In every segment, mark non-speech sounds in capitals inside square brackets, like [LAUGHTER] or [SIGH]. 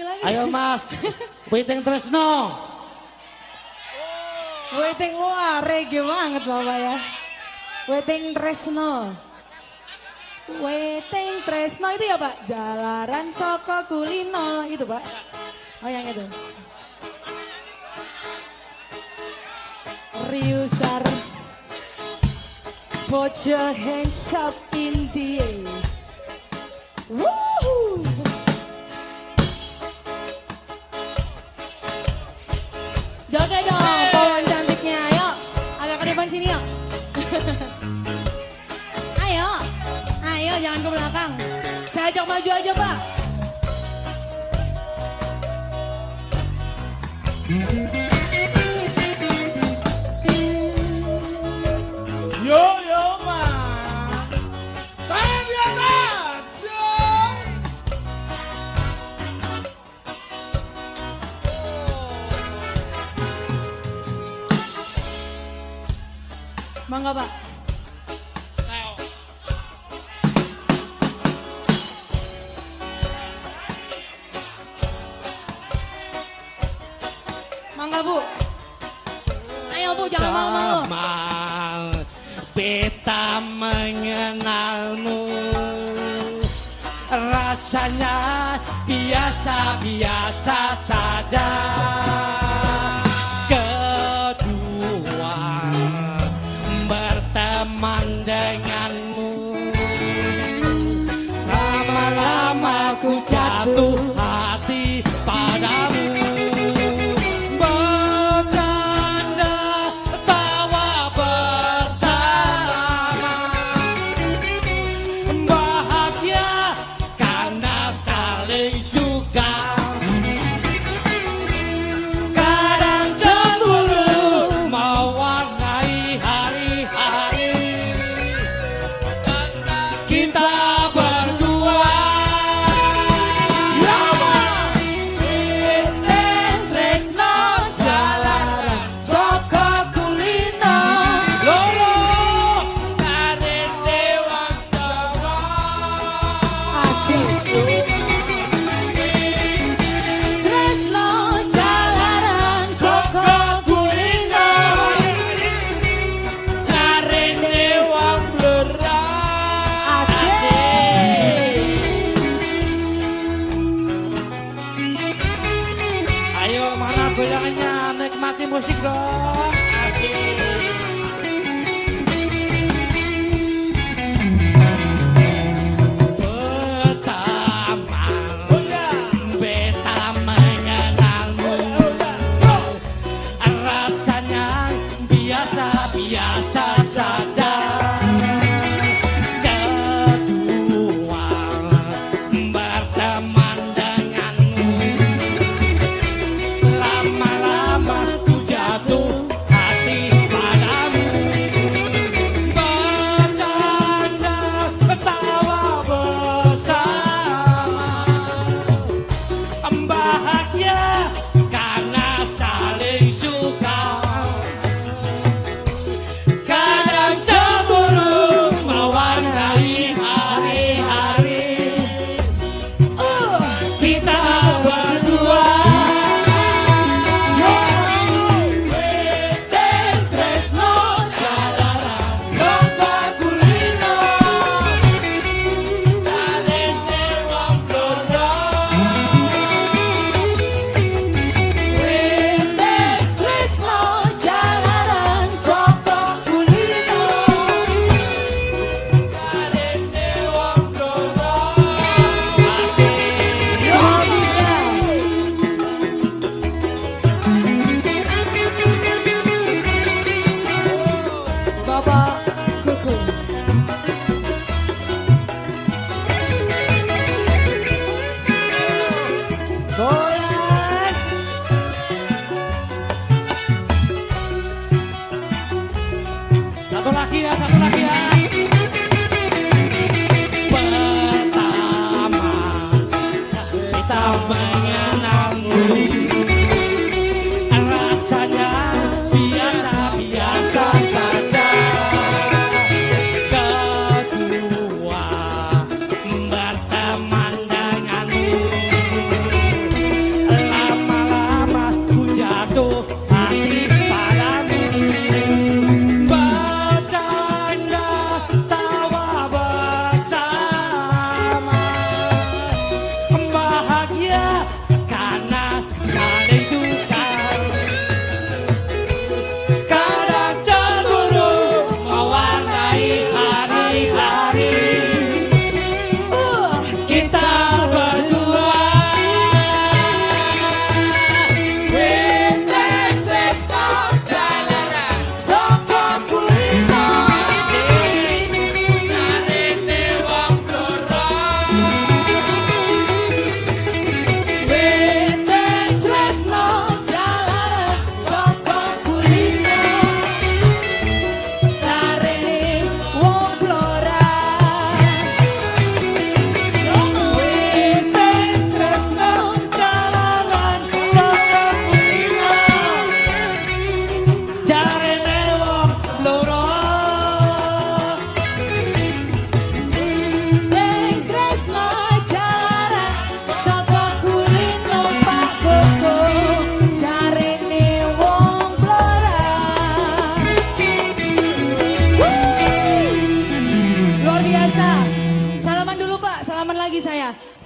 ambil lagi. Ayo Mas, Witing Tresno. Waiting wah reggae banget Bapak ya. Waiting Tresno. Waiting Tresno itu ya Pak? Jalaran Soko Kulino itu Pak. Oh yang itu. Riusar. Put your hands up in the air. Woo! Depan sini yuk. [LAUGHS] ayo, ayo jangan ke belakang. Saya ajak maju aja pak. Yo Mangga pak. Mangga bu. Ayo bu jangan. Jamal, beta mengenalmu. Rasanya biasa-biasa saja. Berteman denganmu. Lama-lama ku jatuh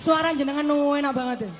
Suara jenengan enak banget tuh.